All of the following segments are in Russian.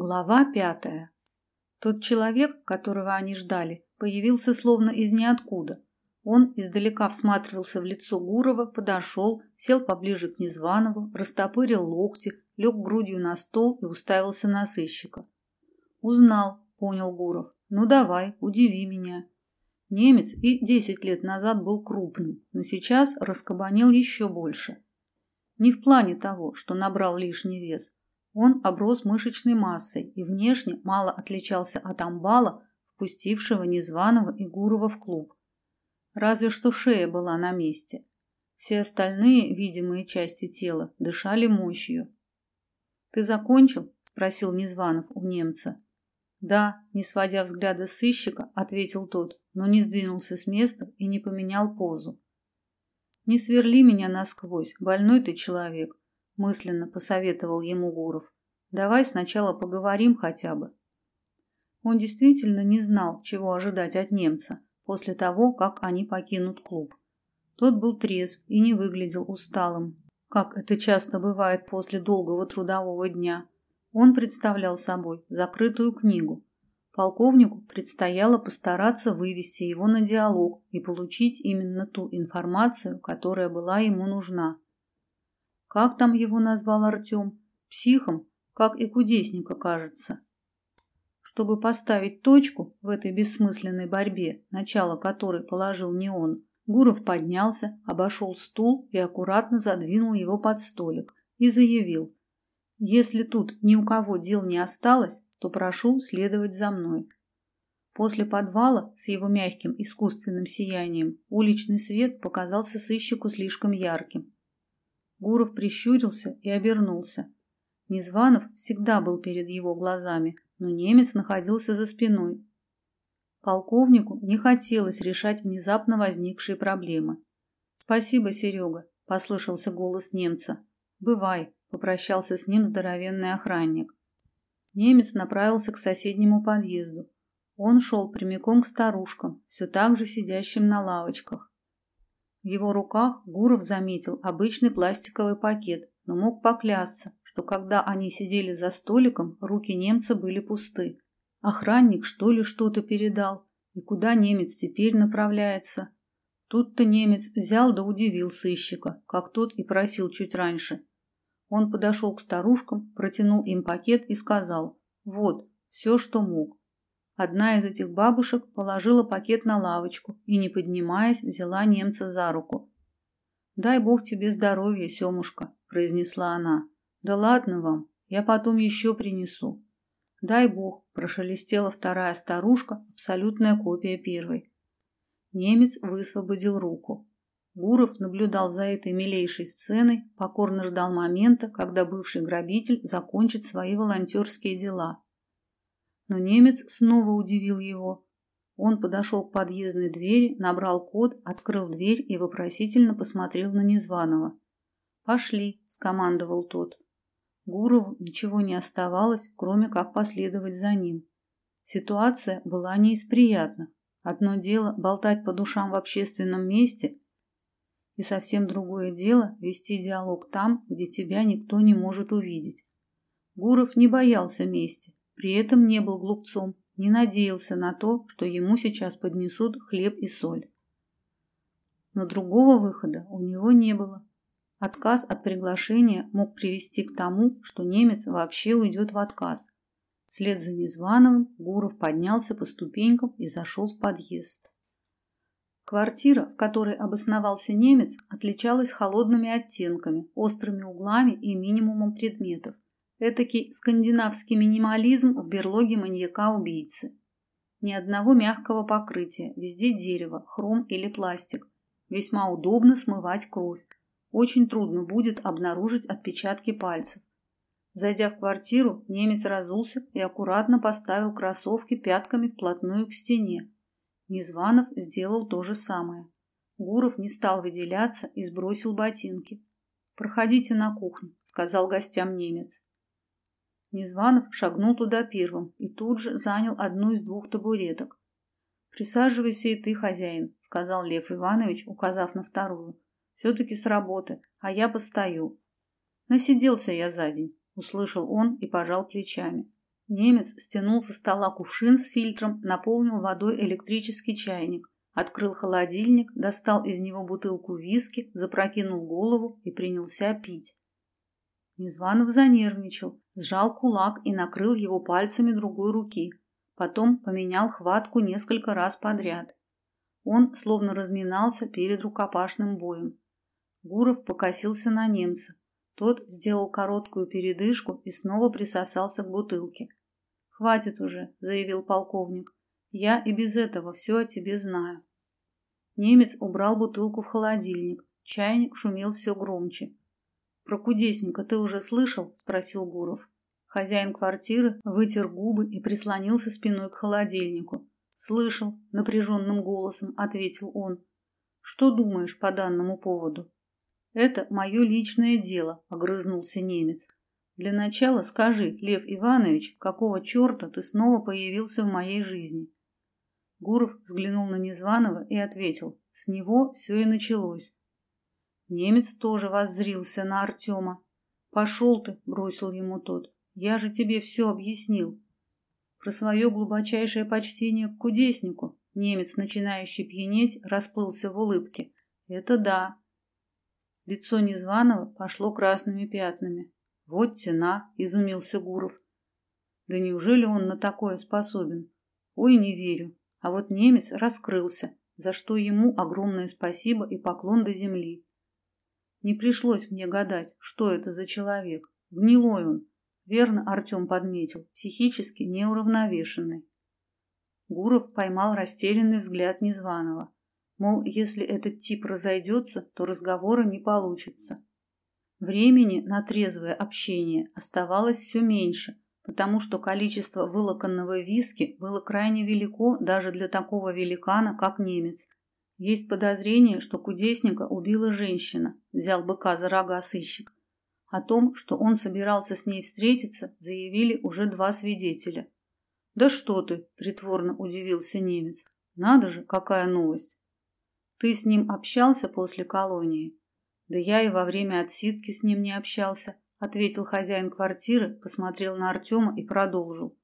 Глава пятая. Тот человек, которого они ждали, появился словно из ниоткуда. Он издалека всматривался в лицо Гурова, подошел, сел поближе к Незванову, растопырил локти, лег грудью на стол и уставился на сыщика. «Узнал», — понял Гуров. «Ну давай, удиви меня». Немец и десять лет назад был крупным, но сейчас раскабанил еще больше. Не в плане того, что набрал лишний вес, он оброс мышечной массой и внешне мало отличался от амбала, впустившего незваного и Гурова в клуб. Разве что шея была на месте. Все остальные видимые части тела дышали мощью. «Ты закончил?» – спросил Незванов у немца. «Да», – не сводя взгляда сыщика, ответил тот, но не сдвинулся с места и не поменял позу. «Не сверли меня насквозь, больной ты человек мысленно посоветовал ему Гуров. Давай сначала поговорим хотя бы. Он действительно не знал, чего ожидать от немца после того, как они покинут клуб. Тот был трезв и не выглядел усталым, как это часто бывает после долгого трудового дня. Он представлял собой закрытую книгу. Полковнику предстояло постараться вывести его на диалог и получить именно ту информацию, которая была ему нужна. Как там его назвал Артем? Психом, как и кудесника, кажется. Чтобы поставить точку в этой бессмысленной борьбе, начало которой положил не он, Гуров поднялся, обошел стул и аккуратно задвинул его под столик и заявил: "Если тут ни у кого дел не осталось, то прошу следовать за мной". После подвала с его мягким искусственным сиянием уличный свет показался сыщику слишком ярким. Гуров прищурился и обернулся. Незванов всегда был перед его глазами, но немец находился за спиной. Полковнику не хотелось решать внезапно возникшие проблемы. «Спасибо, Серега», – послышался голос немца. «Бывай», – попрощался с ним здоровенный охранник. Немец направился к соседнему подъезду. Он шел прямиком к старушкам, все так же сидящим на лавочках. В его руках Гуров заметил обычный пластиковый пакет, но мог поклясться, что когда они сидели за столиком, руки немца были пусты. Охранник что ли что-то передал? И куда немец теперь направляется? Тут-то немец взял да удивил сыщика, как тот и просил чуть раньше. Он подошел к старушкам, протянул им пакет и сказал: "Вот, все, что мог. Одна из этих бабушек положила пакет на лавочку и, не поднимаясь, взяла немца за руку. «Дай бог тебе здоровья, Семушка», – произнесла она. «Да ладно вам, я потом еще принесу». «Дай бог», – прошелестела вторая старушка, абсолютная копия первой. Немец высвободил руку. Гуров наблюдал за этой милейшей сценой, покорно ждал момента, когда бывший грабитель закончит свои волонтерские дела. Но немец снова удивил его. Он подошел к подъездной двери, набрал код, открыл дверь и вопросительно посмотрел на незваного. «Пошли», – скомандовал тот. Гурову ничего не оставалось, кроме как последовать за ним. Ситуация была не из приятных. Одно дело болтать по душам в общественном месте, и совсем другое дело вести диалог там, где тебя никто не может увидеть. Гуров не боялся мести, при этом не был глупцом, не надеялся на то, что ему сейчас поднесут хлеб и соль. Но другого выхода у него не было. Отказ от приглашения мог привести к тому, что немец вообще уйдет в отказ. Вслед за Незвановым Гуров поднялся по ступенькам и зашел в подъезд. Квартира, в которой обосновался немец, отличалась холодными оттенками, острыми углами и минимумом предметов – Этакий скандинавский минимализм в берлоге маньяка-убийцы. Ни одного мягкого покрытия, везде дерево, хром или пластик. Весьма удобно смывать кровь. Очень трудно будет обнаружить отпечатки пальцев. Зайдя в квартиру, немец разулся и аккуратно поставил кроссовки пятками вплотную к стене. Незванов сделал то же самое. Гуров не стал выделяться и сбросил ботинки. «Проходите на кухню», — сказал гостям немец. Незванов шагнул туда первым и тут же занял одну из двух табуреток. «Присаживайся и ты, хозяин», — сказал Лев Иванович, указав на вторую. «Все-таки с работы, а я постою». «Насиделся я за день», — услышал он и пожал плечами. Немец стянул со стола кувшин с фильтром, наполнил водой электрический чайник, открыл холодильник, достал из него бутылку виски, запрокинул голову и принялся пить. Незванов занервничал, сжал кулак и накрыл его пальцами другой руки. Потом поменял хватку несколько раз подряд. Он словно разминался перед рукопашным боем. Гуров покосился на немца. Тот сделал короткую передышку и снова присосался к бутылке. «Хватит уже», — заявил полковник. «Я и без этого все о тебе знаю». Немец убрал бутылку в холодильник. Чайник шумел все громче. «Про кудесника ты уже слышал?» – спросил Гуров. Хозяин квартиры вытер губы и прислонился спиной к холодильнику. «Слышал», – напряженным голосом ответил он. «Что думаешь по данному поводу?» «Это мое личное дело», – огрызнулся немец. Для начала скажи, Лев Иванович, какого черта ты снова появился в моей жизни? Гуров взглянул на Незваного и ответил: "С него все и началось". Немец тоже воззрился на Артема. «Пошел ты", бросил ему тот. "Я же тебе все объяснил". Про свое глубочайшее почтение к кудеснику немец, начинающий пьянеть, расплылся в улыбке. "Это да". Лицо Незваного пошло красными пятнами. Вот тена, изумился Гуров. Да неужели он на такое способен? Ой, не верю. А вот немец раскрылся, за что ему огромное спасибо и поклон до земли. Не пришлось мне гадать, что это за человек. Гнилой он. Верно Артем подметил, психически неуравновешенный. Гуров поймал растерянный взгляд Незваного. Мол, если этот тип разойдется, то разговора не получится. Времени на трезвое общение оставалось все меньше, потому что количество вылоканного виски было крайне велико даже для такого великана, как немец. Есть подозрение, что кудесника убила женщина, взял быка за рога сыщик. О том, что он собирался с ней встретиться, заявили уже два свидетеля. «Да что ты!» – притворно удивился немец. «Надо же, какая новость!» «Ты с ним общался после колонии?» Да я и во время отсидки с ним не общался, ответил хозяин квартиры, посмотрел на Артема и продолжил.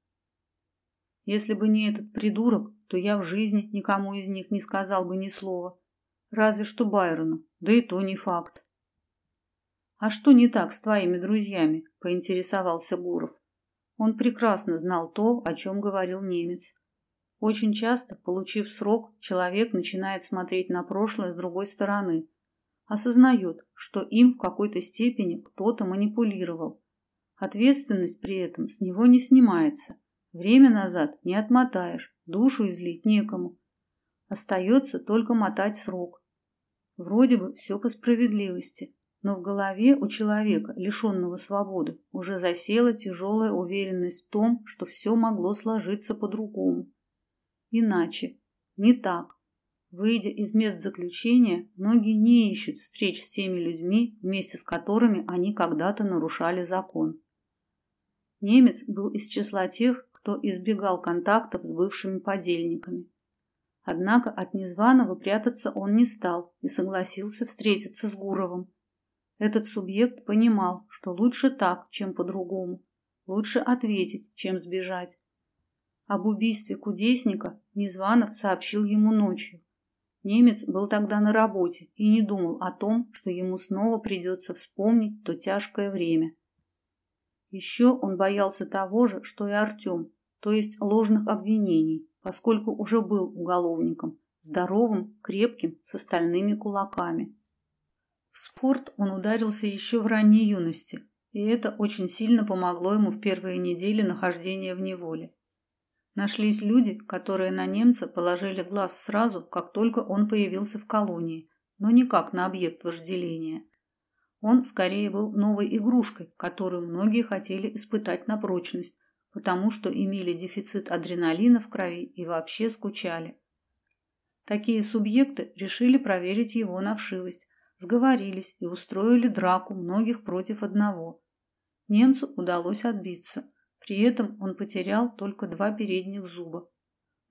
Если бы не этот придурок, то я в жизни никому из них не сказал бы ни слова. Разве что Байрону, да и то не факт. А что не так с твоими друзьями? поинтересовался Гуров. Он прекрасно знал то, о чем говорил немец. Очень часто, получив срок, человек начинает смотреть на прошлое с другой стороны, осознает, что им в какой-то степени кто-то манипулировал. Ответственность при этом с него не снимается. Время назад не отмотаешь, душу излить некому. Остается только мотать срок. Вроде бы все по справедливости, но в голове у человека, лишенного свободы, уже засела тяжелая уверенность в том, что все могло сложиться по-другому. Иначе, не так, Выйдя из мест заключения, многие не ищут встреч с теми людьми, вместе с которыми они когда-то нарушали закон. Немец был из числа тех, кто избегал контактов с бывшими подельниками. Однако от незваного прятаться он не стал и согласился встретиться с Гуровым. Этот субъект понимал, что лучше так, чем по-другому. Лучше ответить, чем сбежать. Об убийстве кудесника Незванов сообщил ему ночью. Немец был тогда на работе и не думал о том, что ему снова придется вспомнить то тяжкое время. Еще он боялся того же, что и Артем, то есть ложных обвинений, поскольку уже был уголовником, здоровым, крепким, с остальными кулаками. В спорт он ударился еще в ранней юности, и это очень сильно помогло ему в первые недели нахождения в неволе. Нашлись люди, которые на немца положили глаз сразу, как только он появился в колонии, но никак на объект вожделения. Он скорее был новой игрушкой, которую многие хотели испытать на прочность, потому что имели дефицит адреналина в крови и вообще скучали. Такие субъекты решили проверить его на вшивость, сговорились и устроили драку многих против одного. Немцу удалось отбиться, при этом он потерял только два передних зуба.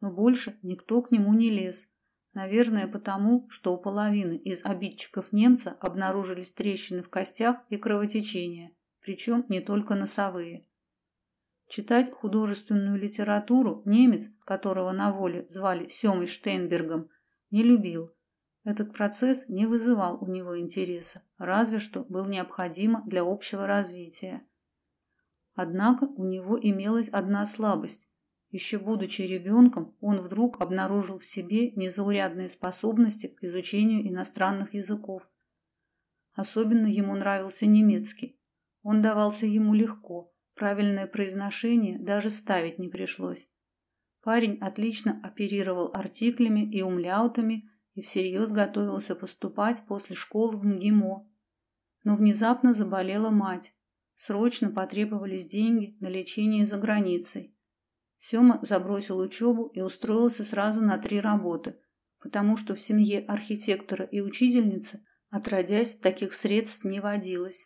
Но больше никто к нему не лез. Наверное, потому, что у половины из обидчиков немца обнаружились трещины в костях и кровотечения, причем не только носовые. Читать художественную литературу немец, которого на воле звали Семой Штейнбергом, не любил. Этот процесс не вызывал у него интереса, разве что был необходимо для общего развития. Однако у него имелась одна слабость. Еще будучи ребенком, он вдруг обнаружил в себе незаурядные способности к изучению иностранных языков. Особенно ему нравился немецкий. Он давался ему легко, Правильное произношение даже ставить не пришлось. Парень отлично оперировал артиклями и умляутами и всерьез готовился поступать после школы в МГИМО. Но внезапно заболела мать. Срочно потребовались деньги на лечение за границей. Сёма забросил учебу и устроился сразу на три работы, потому что в семье архитектора и учительницы отродясь таких средств не водилось.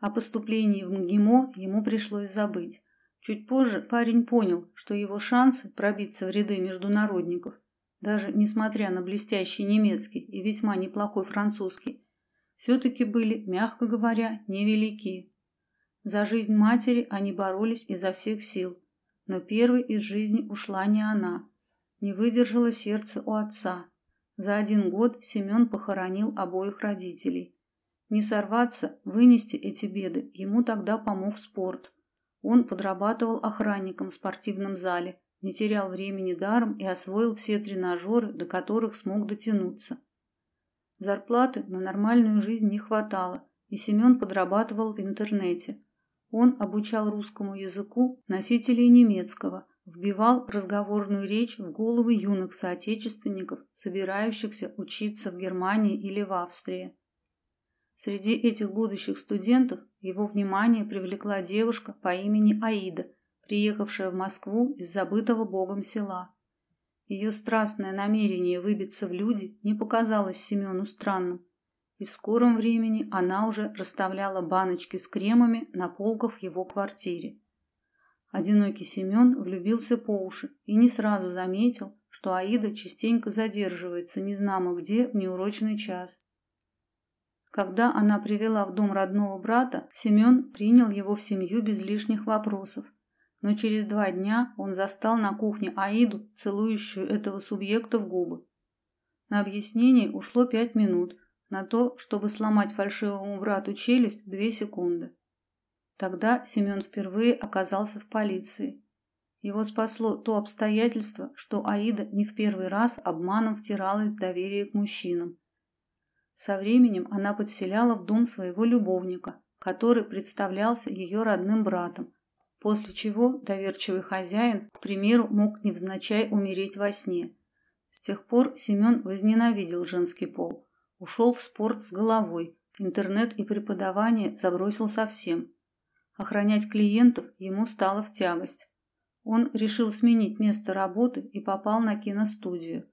О поступлении в МГИМО ему пришлось забыть. Чуть позже парень понял, что его шансы пробиться в ряды международников, даже несмотря на блестящий немецкий и весьма неплохой французский, все-таки были, мягко говоря, невелики. За жизнь матери они боролись изо всех сил, но первой из жизни ушла не она. Не выдержало сердце у отца. За один год Семен похоронил обоих родителей. Не сорваться, вынести эти беды ему тогда помог спорт. Он подрабатывал охранником в спортивном зале, не терял времени даром и освоил все тренажеры, до которых смог дотянуться. Зарплаты на нормальную жизнь не хватало, и Семен подрабатывал в интернете. Он обучал русскому языку носителей немецкого, вбивал разговорную речь в головы юных соотечественников, собирающихся учиться в Германии или в Австрии. Среди этих будущих студентов его внимание привлекла девушка по имени Аида, приехавшая в Москву из забытого богом села. Ее страстное намерение выбиться в люди не показалось Семену странным, и в скором времени она уже расставляла баночки с кремами на полках в его квартире. Одинокий Семен влюбился по уши и не сразу заметил, что Аида частенько задерживается незнамо где в неурочный час. Когда она привела в дом родного брата, Семен принял его в семью без лишних вопросов. Но через два дня он застал на кухне Аиду, целующую этого субъекта в губы. На объяснение ушло пять минут, на то, чтобы сломать фальшивому брату челюсть, две секунды. Тогда Семен впервые оказался в полиции. Его спасло то обстоятельство, что Аида не в первый раз обманом втиралась в доверие к мужчинам. Со временем она подселяла в дом своего любовника, который представлялся ее родным братом, после чего доверчивый хозяин, к примеру, мог невзначай умереть во сне. С тех пор Семен возненавидел женский пол, ушел в спорт с головой, интернет и преподавание забросил совсем. Охранять клиентов ему стало в тягость. Он решил сменить место работы и попал на киностудию.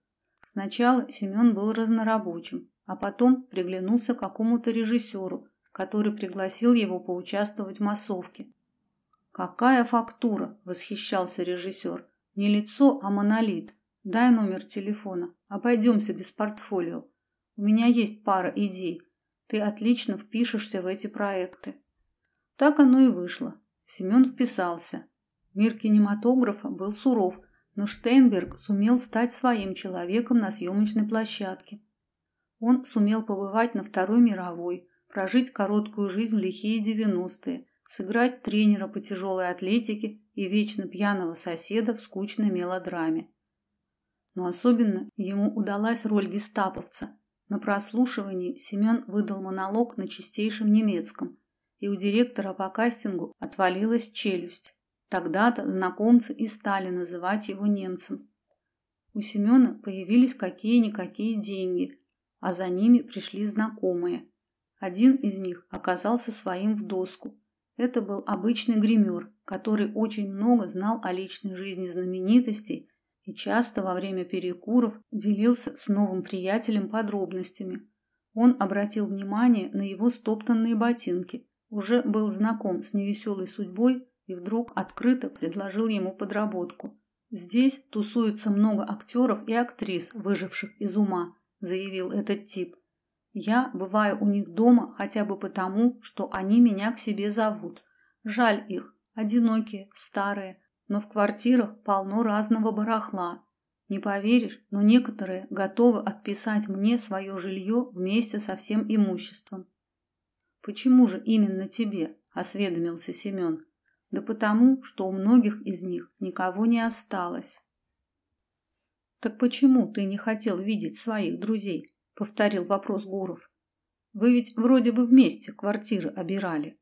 Сначала Семен был разнорабочим, а потом приглянулся какому-то режиссеру, который пригласил его поучаствовать в массовке. «Какая фактура!» – восхищался режиссер. «Не лицо, а монолит. Дай номер телефона. Обойдемся без портфолио. У меня есть пара идей. Ты отлично впишешься в эти проекты». Так оно и вышло. Семен вписался. Мир кинематографа был суров, но Штейнберг сумел стать своим человеком на съемочной площадке. Он сумел побывать на Второй мировой, прожить короткую жизнь в лихие девяностые, сыграть тренера по тяжелой атлетике и вечно пьяного соседа в скучной мелодраме. Но особенно ему удалась роль гестаповца. На прослушивании Семен выдал монолог на чистейшем немецком, и у директора по кастингу отвалилась челюсть. Тогда-то знакомцы и стали называть его немцем. У Семена появились какие-никакие деньги, а за ними пришли знакомые. Один из них оказался своим в доску. Это был обычный гример, который очень много знал о личной жизни знаменитостей и часто во время перекуров делился с новым приятелем подробностями. Он обратил внимание на его стоптанные ботинки, уже был знаком с невеселой судьбой и вдруг открыто предложил ему подработку. Здесь тусуется много актеров и актрис, выживших из ума, заявил этот тип. Я бываю у них дома хотя бы потому, что они меня к себе зовут. Жаль их, Одинокие, старые, но в квартирах полно разного барахла. Не поверишь, но некоторые готовы отписать мне свое жилье вместе со всем имуществом. Почему же именно тебе? осведомился Семен. Да потому, что у многих из них никого не осталось. Так почему ты не хотел видеть своих друзей? повторил вопрос Гуров. Вы ведь вроде бы вместе квартиры обирали.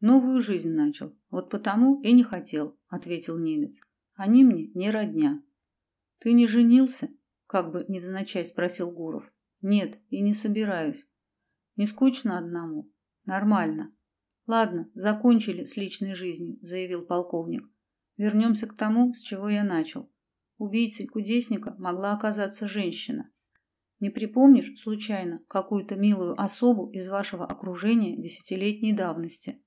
Новую жизнь начал. Вот потому и не хотел, ответил немец. Они мне не родня. Ты не женился? как бы невзначай спросил Гуров. Нет, и не собираюсь. Не скучно одному? Нормально. Ладно, закончили с личной жизнью, заявил полковник. Вернемся к тому, с чего я начал. Убийцей кудесника могла оказаться женщина. Не припомнишь случайно какую-то милую особу из вашего окружения десятилетней давности?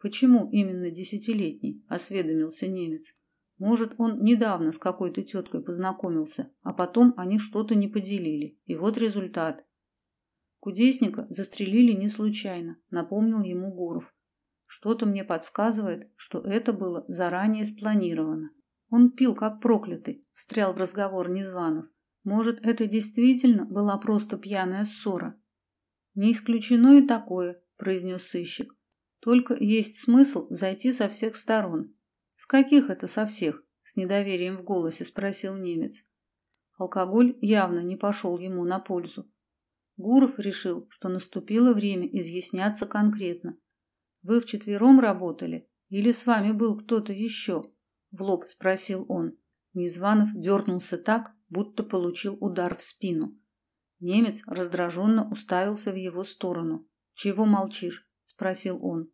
Почему именно десятилетний? осведомился немец. Может, он недавно с какой-то теткой познакомился, а потом они что-то не поделили. И вот результат. Кудесника застрелили не случайно, напомнил ему Гуров. Что-то мне подсказывает, что это было заранее спланировано. Он пил как проклятый, встрял в разговор Незванов. Может, это действительно была просто пьяная ссора? Не исключено и такое, произнес сыщик. Только есть смысл зайти со всех сторон. С каких это со всех? с недоверием в голосе спросил немец. Алкоголь явно не пошел ему на пользу. Гуров решил, что наступило время изъясняться конкретно. Вы вчетвером работали или с вами был кто-то еще? В лоб спросил он. Незванов дернулся так, будто получил удар в спину. Немец раздраженно уставился в его сторону. "Чего молчишь?" спросил он.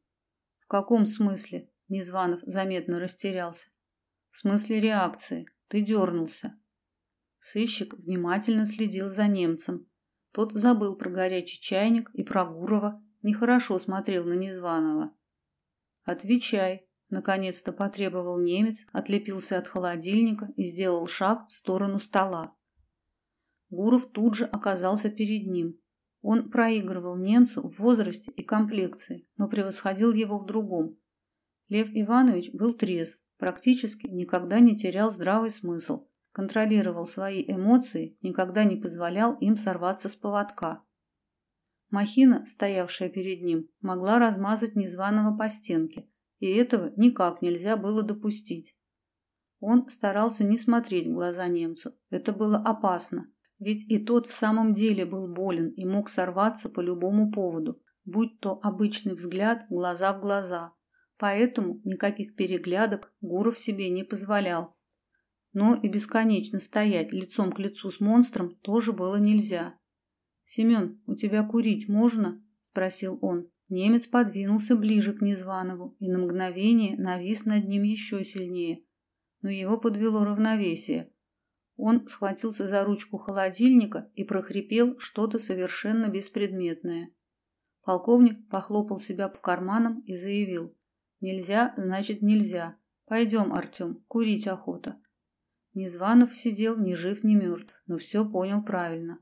"В каком смысле?" Незванов заметно растерялся. "В смысле реакции. Ты дернулся». Сыщик внимательно следил за немцем, тот забыл про горячий чайник и про Гурова, нехорошо смотрел на Незваного. Отвечай, наконец-то потребовал немец, отлепился от холодильника и сделал шаг в сторону стола. Гуров тут же оказался перед ним. Он проигрывал немцу в возрасте и комплекции, но превосходил его в другом. Лев Иванович был трезв, практически никогда не терял здравый смысл контролировал свои эмоции, никогда не позволял им сорваться с поводка. Махина, стоявшая перед ним, могла размазать незваного по стенке, и этого никак нельзя было допустить. Он старался не смотреть в глаза немцу. Это было опасно, ведь и тот в самом деле был болен и мог сорваться по любому поводу, будь то обычный взгляд глаза в глаза. Поэтому никаких переглядок Гуров себе не позволял. Но и бесконечно стоять лицом к лицу с монстром тоже было нельзя. Семен, у тебя курить можно? спросил он. Немец подвинулся ближе к Незванову и на мгновение навис над ним еще сильнее, но его подвело равновесие. Он схватился за ручку холодильника и прохрипел что-то совершенно беспредметное. Полковник похлопал себя по карманам и заявил: "Нельзя, значит, нельзя. Пойдем, Артем, курить охота". Незванов сидел ни жив, ни мертв, но все понял правильно.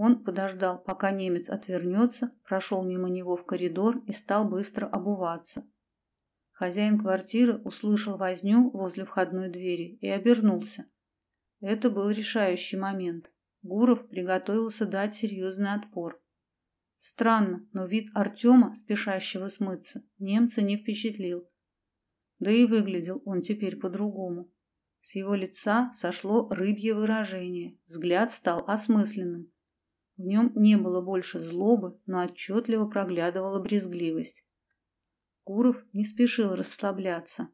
Он подождал, пока немец отвернется, прошел мимо него в коридор и стал быстро обуваться. Хозяин квартиры услышал возню возле входной двери и обернулся. Это был решающий момент. Гуров приготовился дать серьезный отпор. Странно, но вид Артема, спешащего смыться, немца не впечатлил. Да и выглядел он теперь по-другому. С его лица сошло рыбье выражение, взгляд стал осмысленным. В нем не было больше злобы, но отчетливо проглядывала брезгливость. Куров не спешил расслабляться.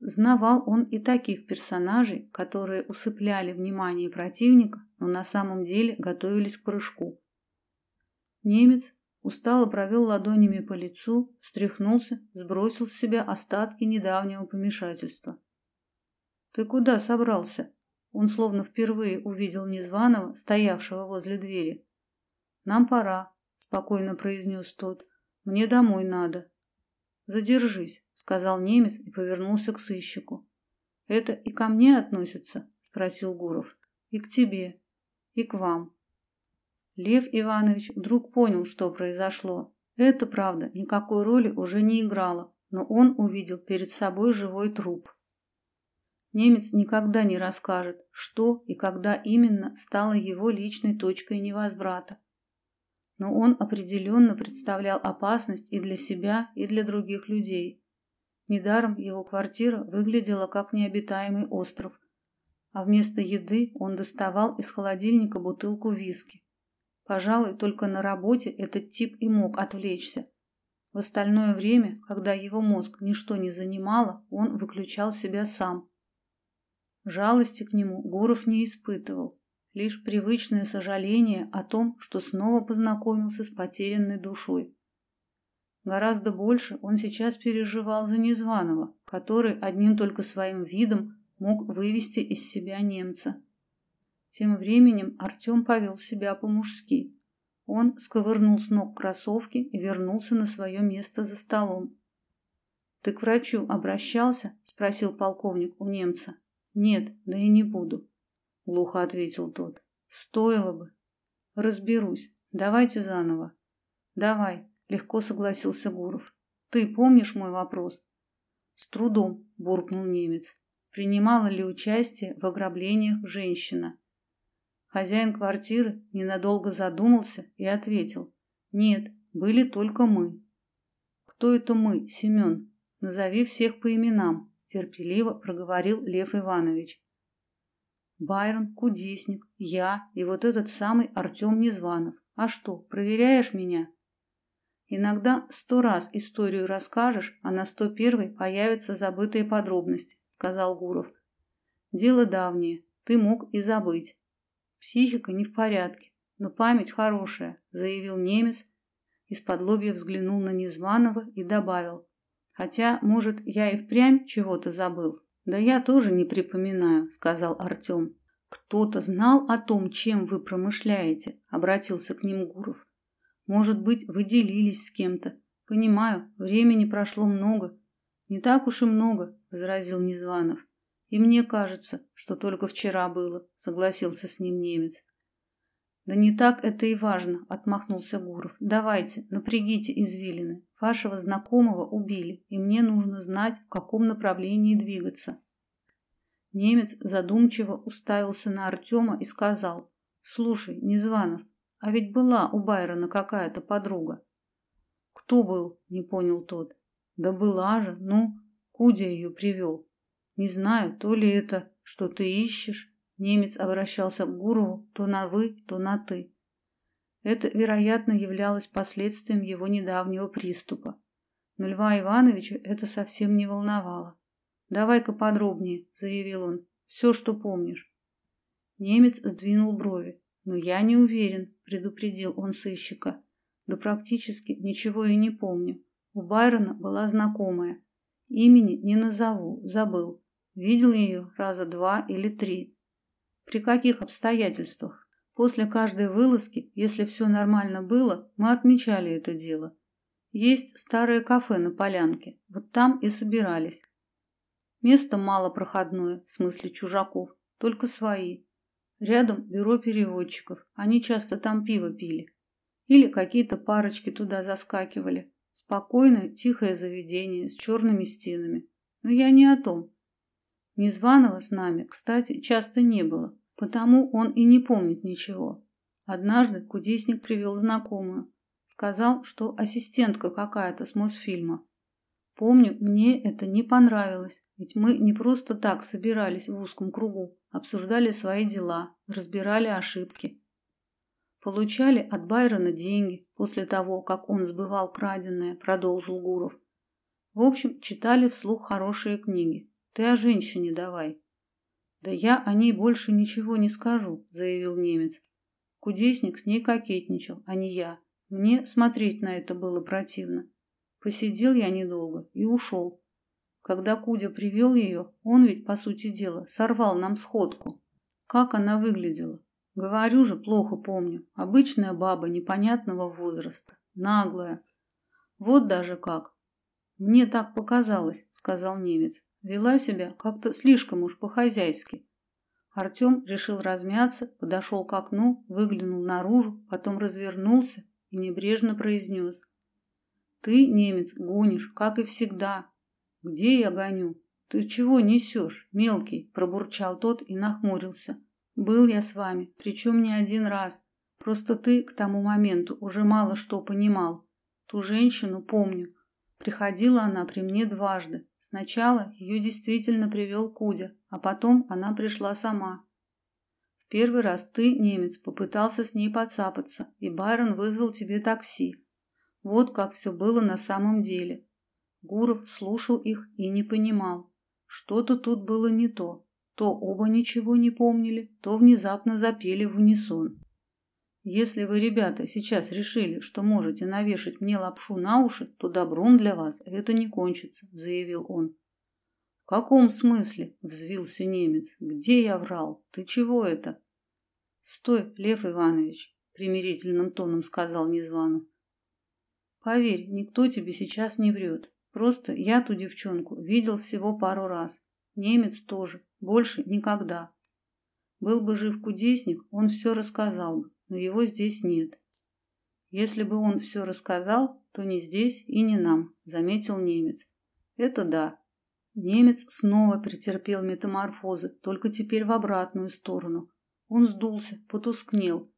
Знавал он и таких персонажей, которые усыпляли внимание противника, но на самом деле готовились к прыжку. Немец устало провел ладонями по лицу, встряхнулся, сбросил с себя остатки недавнего помешательства. Ты куда собрался? Он словно впервые увидел незваного, стоявшего возле двери. Нам пора, спокойно произнес тот. Мне домой надо. Задержись, сказал немец и повернулся к сыщику. Это и ко мне относится, спросил Гуров. И к тебе, и к вам. Лев Иванович вдруг понял, что произошло. Это правда никакой роли уже не играло, но он увидел перед собой живой труп. Немец никогда не расскажет, что и когда именно стало его личной точкой невозврата. Но он определенно представлял опасность и для себя, и для других людей. Недаром его квартира выглядела как необитаемый остров, а вместо еды он доставал из холодильника бутылку виски. Пожалуй, только на работе этот тип и мог отвлечься. В остальное время, когда его мозг ничто не занимало, он выключал себя сам. Жалости к нему Гуров не испытывал, лишь привычное сожаление о том, что снова познакомился с потерянной душой. Гораздо больше он сейчас переживал за Незваного, который одним только своим видом мог вывести из себя немца. Тем временем Артем повел себя по-мужски. Он сковырнул с ног кроссовки и вернулся на свое место за столом. «Ты к врачу обращался?» – спросил полковник у немца. «Нет, да и не буду», – глухо ответил тот. «Стоило бы. Разберусь. Давайте заново». «Давай», – легко согласился Гуров. «Ты помнишь мой вопрос?» «С трудом», – буркнул немец. «Принимала ли участие в ограблениях женщина?» Хозяин квартиры ненадолго задумался и ответил. «Нет, были только мы». «Кто это мы, Семен? Назови всех по именам», терпеливо проговорил Лев Иванович. Байрон, Кудесник, я и вот этот самый Артем Незванов. А что, проверяешь меня? Иногда сто раз историю расскажешь, а на сто первой появятся забытые подробности, сказал Гуров. Дело давнее, ты мог и забыть. Психика не в порядке, но память хорошая, заявил немец, из-под лобья взглянул на Незваного и добавил: Хотя, может, я и впрямь чего-то забыл. Да я тоже не припоминаю, сказал Артем. Кто-то знал о том, чем вы промышляете, обратился к ним Гуров. Может быть, вы делились с кем-то. Понимаю, времени прошло много. Не так уж и много, возразил Незванов. И мне кажется, что только вчера было, согласился с ним немец. Да не так это и важно, отмахнулся Гуров. Давайте, напрягите извилины. Вашего знакомого убили, и мне нужно знать, в каком направлении двигаться. Немец задумчиво уставился на Артема и сказал: "Слушай, Незванов, а ведь была у Байрона какая-то подруга". "Кто был?" не понял тот. "Да была же, ну, Кудя ее привел. Не знаю, то ли это, что ты ищешь, Немец обращался к Гурову то на вы, то на ты. Это, вероятно, являлось последствием его недавнего приступа. Но Льва Ивановича это совсем не волновало. «Давай-ка подробнее», — заявил он. «Все, что помнишь». Немец сдвинул брови. «Но я не уверен», — предупредил он сыщика. «Да практически ничего и не помню. У Байрона была знакомая. Имени не назову, забыл. Видел ее раза два или три. При каких обстоятельствах? После каждой вылазки, если все нормально было, мы отмечали это дело. Есть старое кафе на полянке. Вот там и собирались. Место мало проходное, в смысле чужаков, только свои. Рядом бюро переводчиков. Они часто там пиво пили. Или какие-то парочки туда заскакивали. Спокойное, тихое заведение с черными стенами. Но я не о том. Незваного с нами, кстати, часто не было, потому он и не помнит ничего. Однажды кудесник привел знакомую. Сказал, что ассистентка какая-то с Мосфильма. Помню, мне это не понравилось, ведь мы не просто так собирались в узком кругу, обсуждали свои дела, разбирали ошибки. Получали от Байрона деньги после того, как он сбывал краденое, продолжил Гуров. В общем, читали вслух хорошие книги. Ты о женщине давай. Да я о ней больше ничего не скажу, заявил немец. Кудесник с ней кокетничал, а не я. Мне смотреть на это было противно. Посидел я недолго и ушел. Когда Кудя привел ее, он ведь, по сути дела, сорвал нам сходку. Как она выглядела? Говорю же, плохо помню. Обычная баба непонятного возраста, наглая. Вот даже как. Мне так показалось, сказал немец. Вела себя как-то слишком уж по-хозяйски. Артем решил размяться, подошел к окну, выглянул наружу, потом развернулся и небрежно произнес. Ты, немец, гонишь, как и всегда. Где я гоню? Ты чего несешь, мелкий? Пробурчал тот и нахмурился. Был я с вами, причем не один раз. Просто ты к тому моменту уже мало что понимал. Ту женщину помню. Приходила она при мне дважды. Сначала ее действительно привел Кудя, а потом она пришла сама. В первый раз ты, немец, попытался с ней подцапаться, и Байрон вызвал тебе такси. Вот как все было на самом деле. Гуров слушал их и не понимал. Что-то тут было не то. То оба ничего не помнили, то внезапно запели в унисон. Если вы, ребята, сейчас решили, что можете навешать мне лапшу на уши, то добром для вас это не кончится, заявил он. В каком смысле? взвился немец. Где я врал? Ты чего это? Стой, Лев Иванович, примирительным тоном сказал Незванов. Поверь, никто тебе сейчас не врет. Просто я ту девчонку видел всего пару раз. Немец тоже, больше никогда. Был бы жив кудесник, он все рассказал бы но его здесь нет. Если бы он все рассказал, то не здесь и не нам, заметил немец. Это да. Немец снова претерпел метаморфозы, только теперь в обратную сторону. Он сдулся, потускнел.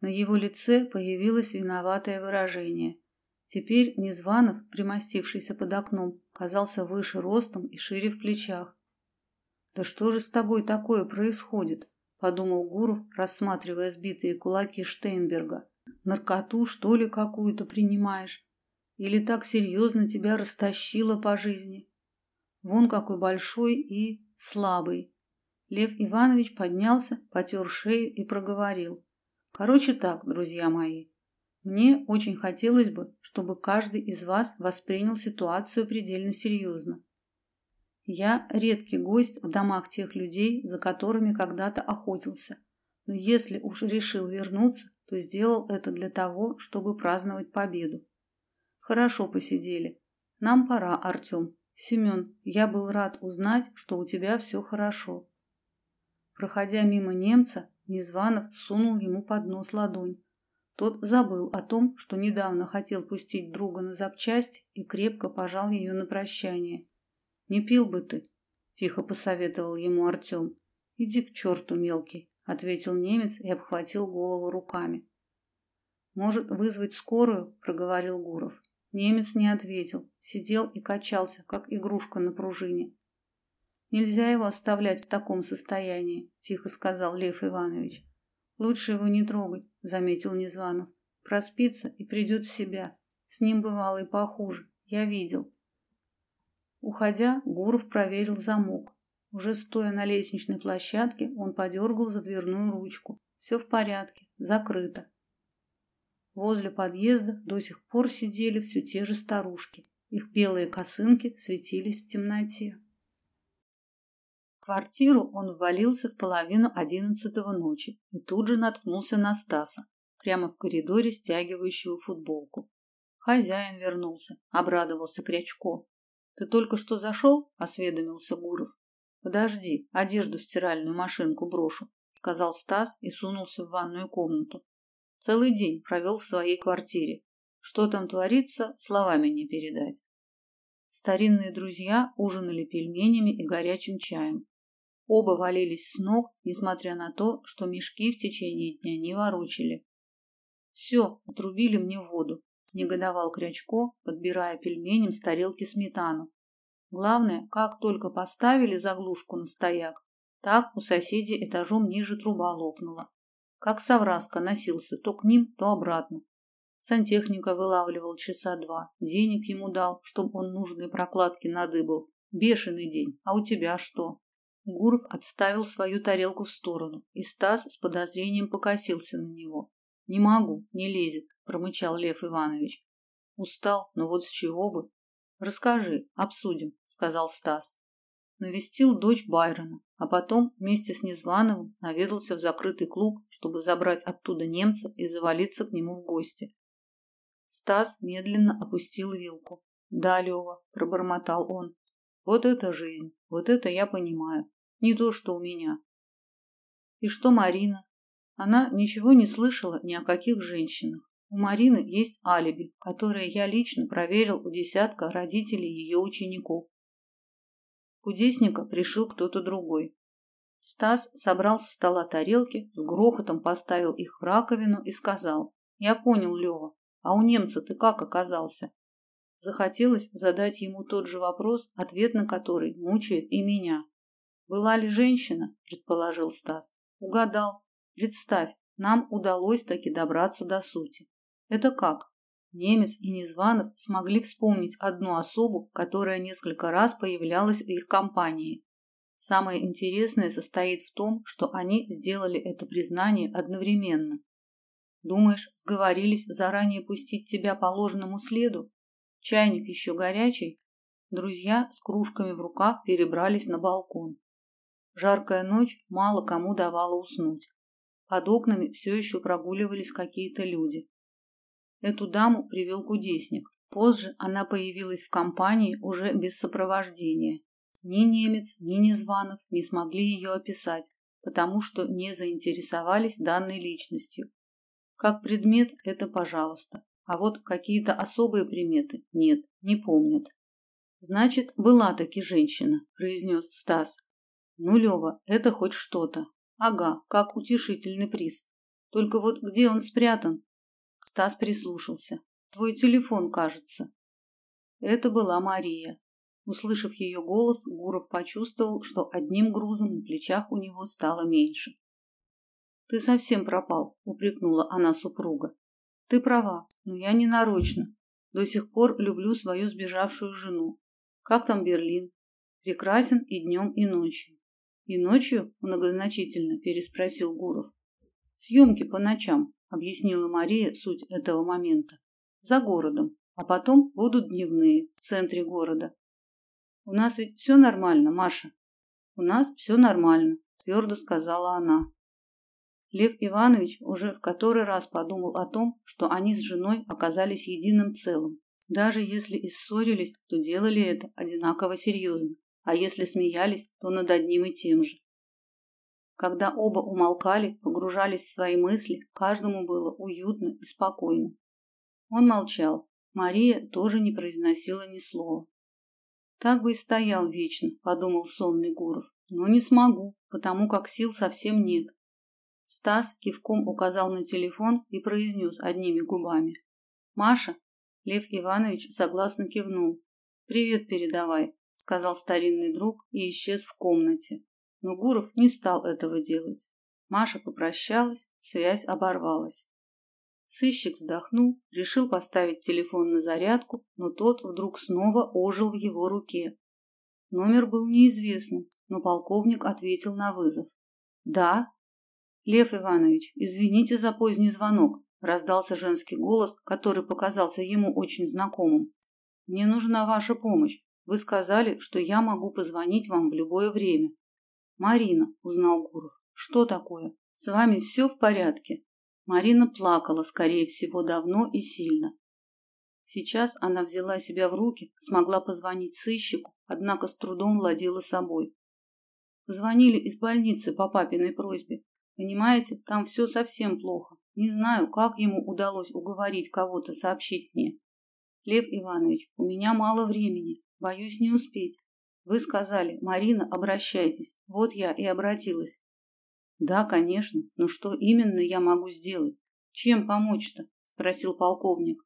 На его лице появилось виноватое выражение. Теперь Незванов, примостившийся под окном, казался выше ростом и шире в плечах. Да что же с тобой такое происходит? Подумал Гуров, рассматривая сбитые кулаки Штейнберга. Наркоту, что ли, какую-то принимаешь? Или так серьезно тебя растащило по жизни? Вон какой большой и слабый. Лев Иванович поднялся, потер шею и проговорил: "Короче так, друзья мои, мне очень хотелось бы, чтобы каждый из вас воспринял ситуацию предельно серьезно. Я редкий гость в домах тех людей, за которыми когда-то охотился. Но если уж решил вернуться, то сделал это для того, чтобы праздновать победу. Хорошо посидели. Нам пора, Артем. Семен, я был рад узнать, что у тебя все хорошо. Проходя мимо немца, Незванов сунул ему под нос ладонь. Тот забыл о том, что недавно хотел пустить друга на запчасти и крепко пожал ее на прощание. Не пил бы ты, тихо посоветовал ему Артем. Иди к черту, мелкий, ответил немец и обхватил голову руками. Может, вызвать скорую, проговорил Гуров. Немец не ответил, сидел и качался, как игрушка на пружине. Нельзя его оставлять в таком состоянии, тихо сказал Лев Иванович. Лучше его не трогать, заметил Незванов. Проспится и придет в себя. С ним бывало и похуже. Я видел. Уходя, Гуров проверил замок. Уже стоя на лестничной площадке, он подергал за дверную ручку. Все в порядке, закрыто. Возле подъезда до сих пор сидели все те же старушки. Их белые косынки светились в темноте. В квартиру он ввалился в половину одиннадцатого ночи и тут же наткнулся на Стаса, прямо в коридоре стягивающего футболку. Хозяин вернулся, обрадовался Крячко. Ты только что зашел?» – осведомился Гуров. Подожди, одежду в стиральную машинку брошу, сказал Стас и сунулся в ванную комнату. Целый день провел в своей квартире. Что там творится, словами не передать. Старинные друзья ужинали пельменями и горячим чаем. Оба валились с ног, несмотря на то, что мешки в течение дня не ворочали. Все, отрубили мне воду, негодовал Крячко, подбирая пельменем с тарелки сметану. Главное, как только поставили заглушку на стояк, так у соседей этажом ниже труба лопнула. Как совраска носился то к ним, то обратно. Сантехника вылавливал часа два. Денег ему дал, чтобы он нужные прокладки надыбал. Бешеный день. А у тебя что? Гуров отставил свою тарелку в сторону, и Стас с подозрением покосился на него. Не могу, не лезет, промычал Лев Иванович. Устал, но вот с чего бы? Расскажи, обсудим, сказал Стас. Навестил дочь Байрона, а потом вместе с Незвановым наведался в закрытый клуб, чтобы забрать оттуда немца и завалиться к нему в гости. Стас медленно опустил вилку. "Да, Лева", пробормотал он. "Вот это жизнь. Вот это я понимаю. Не то, что у меня". "И что Марина? Она ничего не слышала ни о каких женщинах. У Марины есть алиби, которое я лично проверил у десятка родителей ее учеников. Кудесника пришил кто-то другой. Стас собрал со стола тарелки, с грохотом поставил их в раковину и сказал. «Я понял, Лева. А у немца ты как оказался?» Захотелось задать ему тот же вопрос, ответ на который мучает и меня. «Была ли женщина?» – предположил Стас. «Угадал. Представь, нам удалось таки добраться до сути. Это как? Немец и Незванов смогли вспомнить одну особу, которая несколько раз появлялась в их компании. Самое интересное состоит в том, что они сделали это признание одновременно. Думаешь, сговорились заранее пустить тебя по ложному следу? Чайник еще горячий. Друзья с кружками в руках перебрались на балкон. Жаркая ночь мало кому давала уснуть. Под окнами все еще прогуливались какие-то люди. Эту даму привел кудесник. Позже она появилась в компании уже без сопровождения. Ни немец, ни Незванов не смогли ее описать, потому что не заинтересовались данной личностью. Как предмет – это пожалуйста. А вот какие-то особые приметы – нет, не помнят. «Значит, была таки женщина», – произнес Стас. «Ну, Лева, это хоть что-то. Ага, как утешительный приз. Только вот где он спрятан? Стас прислушался. Твой телефон, кажется. Это была Мария. Услышав ее голос, Гуров почувствовал, что одним грузом на плечах у него стало меньше. Ты совсем пропал, упрекнула она супруга. Ты права, но я не нарочно. До сих пор люблю свою сбежавшую жену. Как там Берлин? Прекрасен и днем, и ночью. И ночью многозначительно переспросил Гуров. Съемки по ночам, объяснила Мария суть этого момента. За городом, а потом будут дневные в центре города. У нас ведь все нормально, Маша. У нас все нормально, твердо сказала она. Лев Иванович уже в который раз подумал о том, что они с женой оказались единым целым. Даже если и ссорились, то делали это одинаково серьезно а если смеялись, то над одним и тем же. Когда оба умолкали, погружались в свои мысли, каждому было уютно и спокойно. Он молчал. Мария тоже не произносила ни слова. Так бы и стоял вечно, подумал сонный Гуров. Но не смогу, потому как сил совсем нет. Стас кивком указал на телефон и произнес одними губами. «Маша?» Лев Иванович согласно кивнул. «Привет передавай сказал старинный друг и исчез в комнате. Но Гуров не стал этого делать. Маша попрощалась, связь оборвалась. Сыщик вздохнул, решил поставить телефон на зарядку, но тот вдруг снова ожил в его руке. Номер был неизвестным, но полковник ответил на вызов. «Да?» «Лев Иванович, извините за поздний звонок», раздался женский голос, который показался ему очень знакомым. «Мне нужна ваша помощь. Вы сказали, что я могу позвонить вам в любое время. Марина, узнал Гуров. Что такое? С вами все в порядке? Марина плакала, скорее всего, давно и сильно. Сейчас она взяла себя в руки, смогла позвонить сыщику, однако с трудом владела собой. Звонили из больницы по папиной просьбе. Понимаете, там все совсем плохо. Не знаю, как ему удалось уговорить кого-то сообщить мне. Лев Иванович, у меня мало времени. Боюсь не успеть. Вы сказали, Марина, обращайтесь. Вот я и обратилась. Да, конечно, но что именно я могу сделать? Чем помочь-то? Спросил полковник.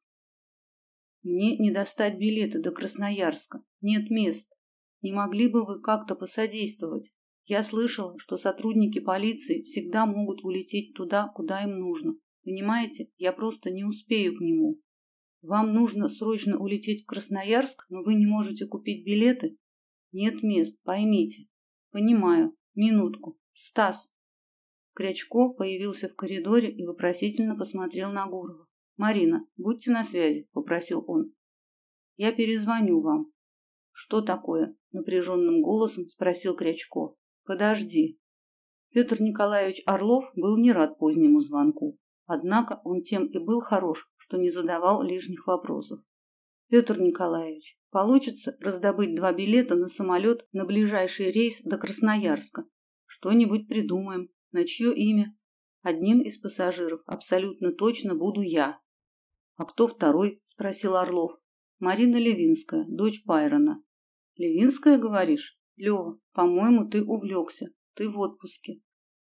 Мне не достать билеты до Красноярска. Нет мест. Не могли бы вы как-то посодействовать? Я слышала, что сотрудники полиции всегда могут улететь туда, куда им нужно. Понимаете, я просто не успею к нему. Вам нужно срочно улететь в Красноярск, но вы не можете купить билеты? Нет мест, поймите. Понимаю. Минутку. Стас. Крячко появился в коридоре и вопросительно посмотрел на Гурова. «Марина, будьте на связи», — попросил он. «Я перезвоню вам». «Что такое?» — напряженным голосом спросил Крячко. «Подожди». Петр Николаевич Орлов был не рад позднему звонку. Однако он тем и был хорош, что не задавал лишних вопросов. Петр Николаевич, получится раздобыть два билета на самолет на ближайший рейс до Красноярска. Что-нибудь придумаем. На чье имя? Одним из пассажиров абсолютно точно буду я. А кто второй? спросил Орлов. Марина Левинская, дочь Байрона. Левинская, говоришь? Лева, по-моему, ты увлекся. Ты в отпуске.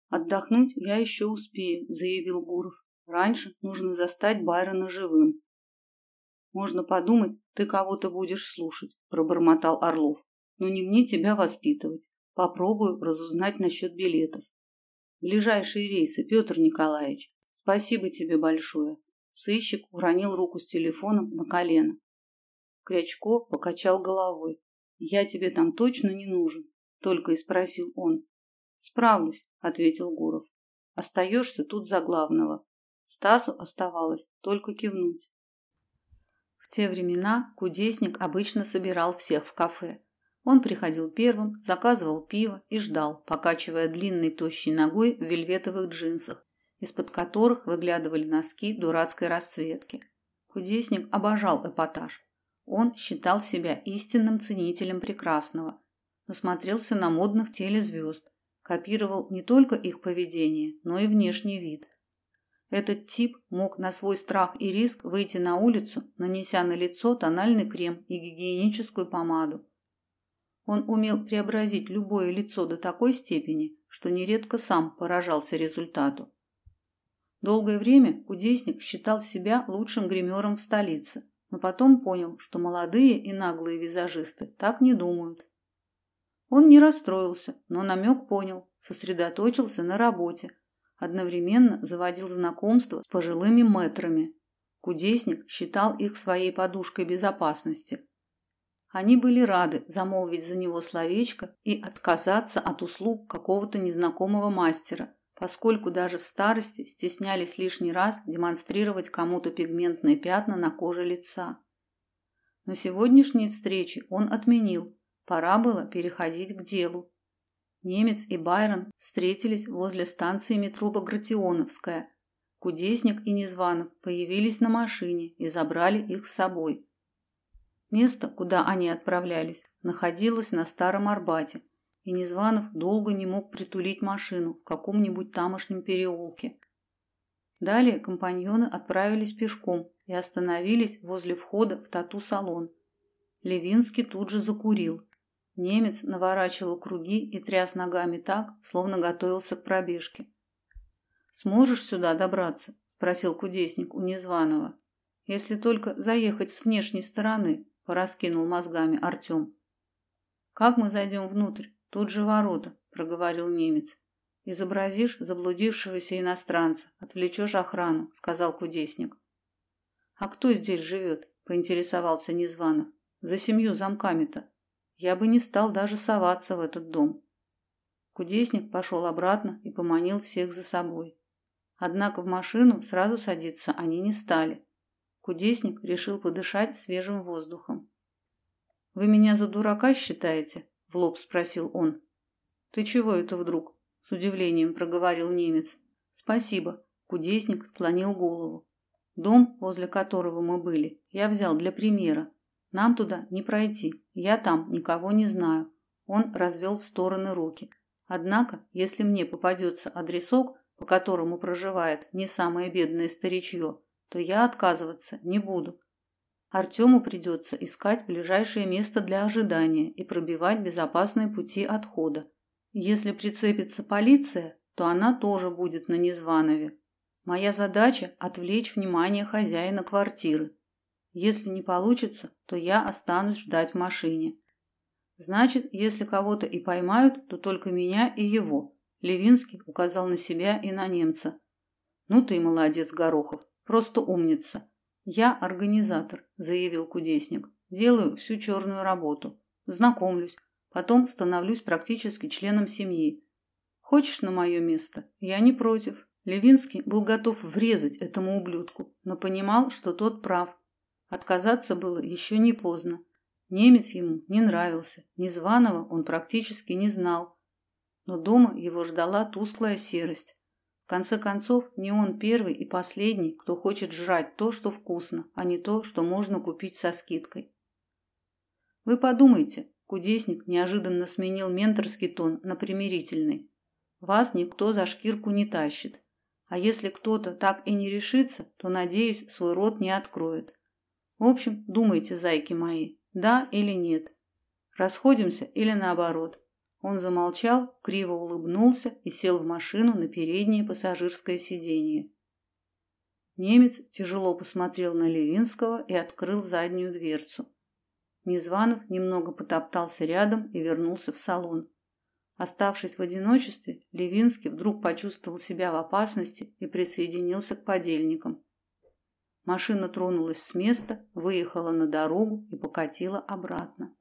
Отдохнуть я еще успею, заявил Гуров. Раньше нужно застать Байрона живым. Можно подумать, ты кого-то будешь слушать, пробормотал Орлов. Но не мне тебя воспитывать. Попробую разузнать насчет билетов. Ближайшие рейсы, Петр Николаевич. Спасибо тебе большое. Сыщик уронил руку с телефоном на колено. Крячко покачал головой. Я тебе там точно не нужен, только и спросил он. Справлюсь, ответил Гуров. Остаешься тут за главного. Стасу оставалось только кивнуть. В те времена кудесник обычно собирал всех в кафе. Он приходил первым, заказывал пиво и ждал, покачивая длинной тощей ногой в вельветовых джинсах, из-под которых выглядывали носки дурацкой расцветки. Кудесник обожал эпатаж. Он считал себя истинным ценителем прекрасного, насмотрелся на модных телезвезд, копировал не только их поведение, но и внешний вид. Этот тип мог на свой страх и риск выйти на улицу, нанеся на лицо тональный крем и гигиеническую помаду. Он умел преобразить любое лицо до такой степени, что нередко сам поражался результату. Долгое время кудесник считал себя лучшим гримером в столице, но потом понял, что молодые и наглые визажисты так не думают. Он не расстроился, но намек понял, сосредоточился на работе, одновременно заводил знакомства с пожилыми мэтрами. Кудесник считал их своей подушкой безопасности. Они были рады замолвить за него словечко и отказаться от услуг какого-то незнакомого мастера, поскольку даже в старости стеснялись лишний раз демонстрировать кому-то пигментные пятна на коже лица. Но сегодняшние встречи он отменил, Пора было переходить к делу. Немец и Байрон встретились возле станции метро Багратионовская. Кудесник и Незванов появились на машине и забрали их с собой. Место, куда они отправлялись, находилось на Старом Арбате, и Незванов долго не мог притулить машину в каком-нибудь тамошнем переулке. Далее компаньоны отправились пешком и остановились возле входа в тату-салон. Левинский тут же закурил, Немец наворачивал круги и тряс ногами так, словно готовился к пробежке. «Сможешь сюда добраться?» – спросил кудесник у Незваного. «Если только заехать с внешней стороны», – пораскинул мозгами Артем. «Как мы зайдем внутрь? Тут же ворота», – проговорил немец. «Изобразишь заблудившегося иностранца, отвлечешь охрану», – сказал кудесник. «А кто здесь живет?» – поинтересовался Незванов. «За семью замками-то» я бы не стал даже соваться в этот дом. Кудесник пошел обратно и поманил всех за собой. Однако в машину сразу садиться они не стали. Кудесник решил подышать свежим воздухом. Вы меня за дурака считаете? в лоб спросил он. Ты чего это вдруг? с удивлением проговорил немец. Спасибо, кудесник склонил голову. Дом, возле которого мы были, я взял для примера. Нам туда не пройти. Я там никого не знаю. Он развел в стороны руки. Однако, если мне попадется адресок, по которому проживает не самое бедное старичье, то я отказываться не буду. Артему придется искать ближайшее место для ожидания и пробивать безопасные пути отхода. Если прицепится полиция, то она тоже будет на Незванове. Моя задача отвлечь внимание хозяина квартиры. Если не получится, то я останусь ждать в машине. Значит, если кого-то и поймают, то только меня и его. Левинский указал на себя и на немца. Ну ты молодец, Горохов, просто умница. Я организатор, заявил кудесник. Делаю всю черную работу. Знакомлюсь, потом становлюсь практически членом семьи. Хочешь на мое место? Я не против. Левинский был готов врезать этому ублюдку, но понимал, что тот прав Отказаться было еще не поздно. Немец ему не нравился, незваного он практически не знал. Но дома его ждала тусклая серость. В конце концов, не он первый и последний, кто хочет жрать то, что вкусно, а не то, что можно купить со скидкой. Вы подумайте, кудесник неожиданно сменил менторский тон на примирительный. Вас никто за шкирку не тащит. А если кто-то так и не решится, то, надеюсь, свой рот не откроет. В общем, думайте, зайки мои, да или нет. Расходимся или наоборот. Он замолчал, криво улыбнулся и сел в машину на переднее пассажирское сиденье. Немец тяжело посмотрел на Левинского и открыл заднюю дверцу. Незванов немного потоптался рядом и вернулся в салон. Оставшись в одиночестве, Левинский вдруг почувствовал себя в опасности и присоединился к подельникам. Машина тронулась с места, выехала на дорогу и покатила обратно.